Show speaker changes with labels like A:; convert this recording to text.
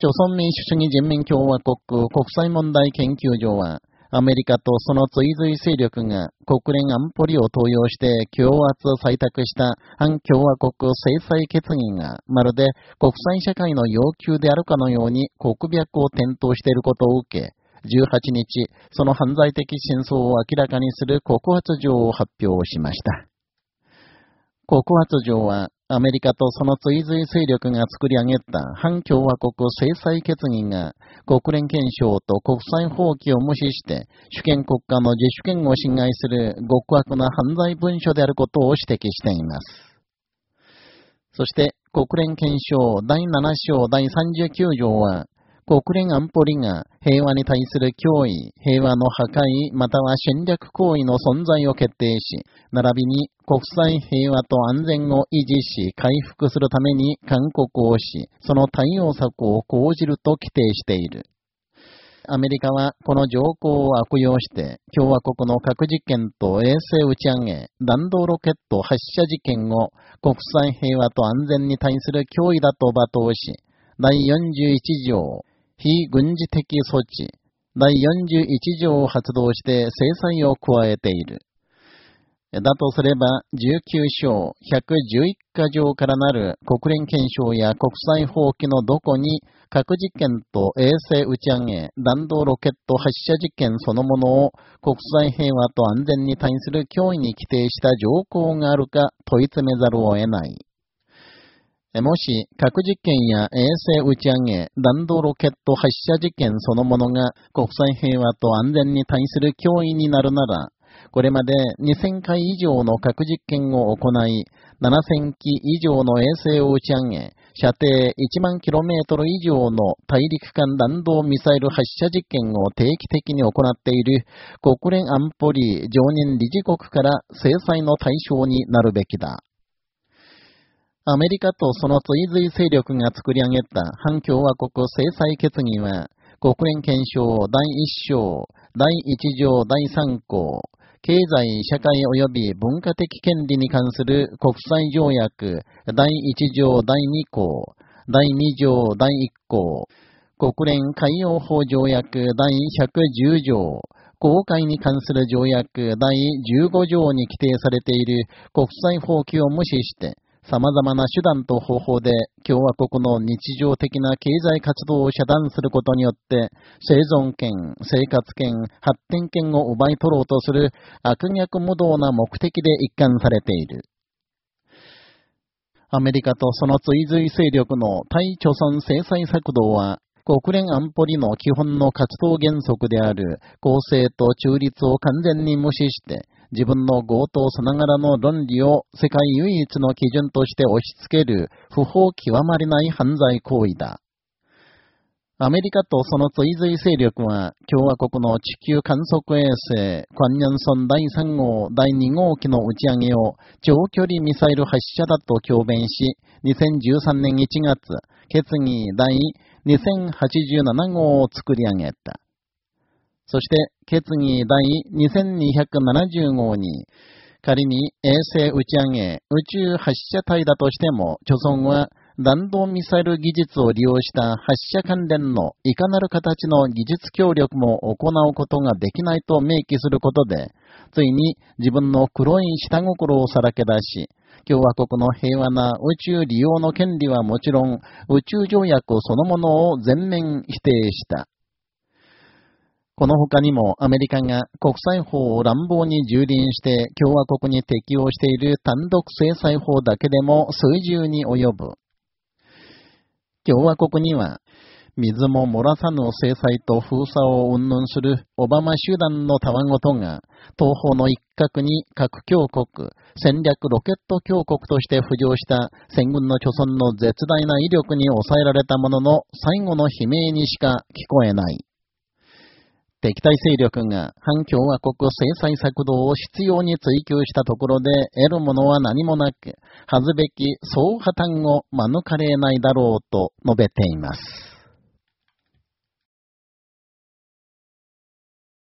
A: 朝鮮民主主義人民共和国国際問題研究所は、アメリカとその追随勢力が国連安保理を登用して強圧を採択した反共和国制裁決議がまるで国際社会の要求であるかのように国脈を転倒していることを受け、18日、その犯罪的真相を明らかにする告発状を発表しました。告発状は、アメリカとその追随勢力が作り上げた反共和国制裁決議が国連憲章と国際法規を無視して主権国家の自主権を侵害する極悪な犯罪文書であることを指摘しています。そして国連憲章第7章第39条は国連安保理が平和に対する脅威、平和の破壊、または侵略行為の存在を決定し、並びに国際平和と安全を維持し、回復するために勧告をし、その対応策を講じると規定している。アメリカはこの条項を悪用して、共和国の核実験と衛星打ち上げ、弾道ロケット発射実験を国際平和と安全に対する脅威だと罵倒し、第41条、非軍事的措置、第41条を発動して制裁を加えている。だとすれば、19章111か条からなる国連憲章や国際法規のどこに核実験と衛星打ち上げ、弾道ロケット発射実験そのものを国際平和と安全に対する脅威に規定した条項があるか問い詰めざるを得ない。もし、核実験や衛星打ち上げ、弾道ロケット発射実験そのものが国際平和と安全に対する脅威になるなら、これまで2000回以上の核実験を行い、7000機以上の衛星を打ち上げ、射程1万 km 以上の大陸間弾道ミサイル発射実験を定期的に行っている国連安保理常任理事国から制裁の対象になるべきだ。アメリカとその追随勢力が作り上げた反共和国制裁決議は、国連憲章第1章、第1条第3項、経済、社会及び文化的権利に関する国際条約第1条第2項、第2条第1項、国連海洋法条約第110条、公開に関する条約第15条に規定されている国際法規を無視して、様々な手段と方法で共和国の日常的な経済活動を遮断することによって生存権、生活権、発展権を奪い取ろうとする悪逆無道な目的で一貫されている。アメリカとその追随勢力の対貯村制裁策動は国連安保理の基本の活動原則である公正と中立を完全に無視して自分の強盗さながらの論理を世界唯一の基準として押し付ける不法極まりない犯罪行為だ。アメリカとその追随勢力は、共和国の地球観測衛星、クワンニャンソン第3号、第2号機の打ち上げを長距離ミサイル発射だと強弁し、2013年1月、決議第2087号を作り上げた。そして、決議第2270号に、仮に衛星打ち上げ、宇宙発射体だとしても、著存は弾道ミサイル技術を利用した発射関連のいかなる形の技術協力も行うことができないと明記することで、ついに自分の黒い下心をさらけ出し、共和国の平和な宇宙利用の権利はもちろん、宇宙条約そのものを全面否定した。この他にもアメリカが国際法を乱暴に蹂躙して共和国に適用している単独制裁法だけでも数十に及ぶ。共和国には、水も漏らさぬ制裁と封鎖を云々するオバマ集団のたわごとが、東方の一角に核強国、戦略ロケット強国として浮上した戦軍の貯村の絶大な威力に抑えられたものの最後の悲鳴にしか聞こえない。敵対勢力が反共和国制裁策動を必要に追求したところで得るものは何もなく、恥ずべき総破綻を免れないだろうと述べています。